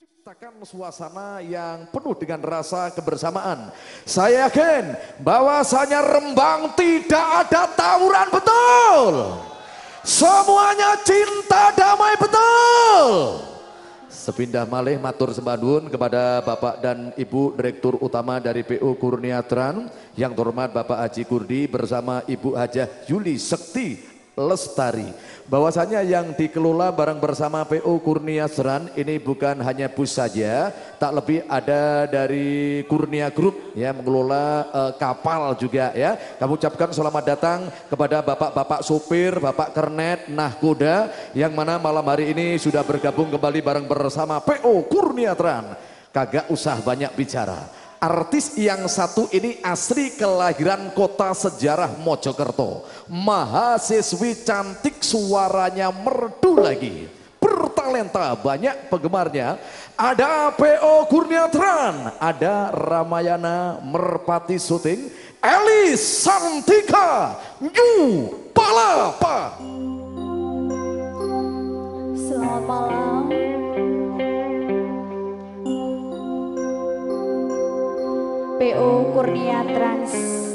Ciptakan suasana yang penuh dengan rasa kebersamaan. Saya yakin bahwasanya Rembang tidak ada tawuran betul. Semuanya cinta damai betul. Sepindah malih matur sembadun kepada Bapak dan Ibu Direktur Utama dari PU Kurniatran yang terhormat Bapak Haji Kurdi bersama Ibu Hajah Yuli Sekti Lestari. Bahwasanya yang dikelola bareng bersama PO Kurnia Seran ini bukan hanya bus saja, tak lebih ada dari Kurnia Group ya mengelola uh, kapal juga ya. Kami ucapkan selamat datang kepada bapak-bapak sopir, bapak kernet, nahkoda yang mana malam hari ini sudah bergabung kembali bareng bersama PO Kurnia Tran. Kagak usah banyak bicara Artis yang satu ini asli kelahiran kota sejarah Mojokerto. Mahasiswi cantik suaranya merdu lagi. Bertalenta banyak penggemarnya. Ada PO Kurniatran, ada Ramayana Merpati Suting, Elis Santika, New Palapa. Selamat malam. PO Kurnia Trans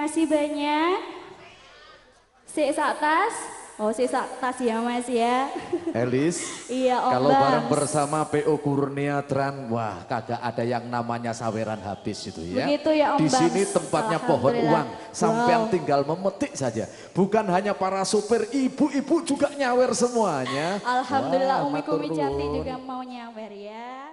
masih banyak? Sisa tas? Oh sisa tas ya mas ya. Elis, iya, om kalau bareng bersama PO Kurnia Tran, wah kagak ada yang namanya saweran habis itu ya. Begitu ya om Di sini tempatnya pohon uang, sampean wow. tinggal memetik saja. Bukan hanya para supir, ibu-ibu juga nyawer semuanya. Alhamdulillah Umi Kumi Jati juga mau nyawer ya.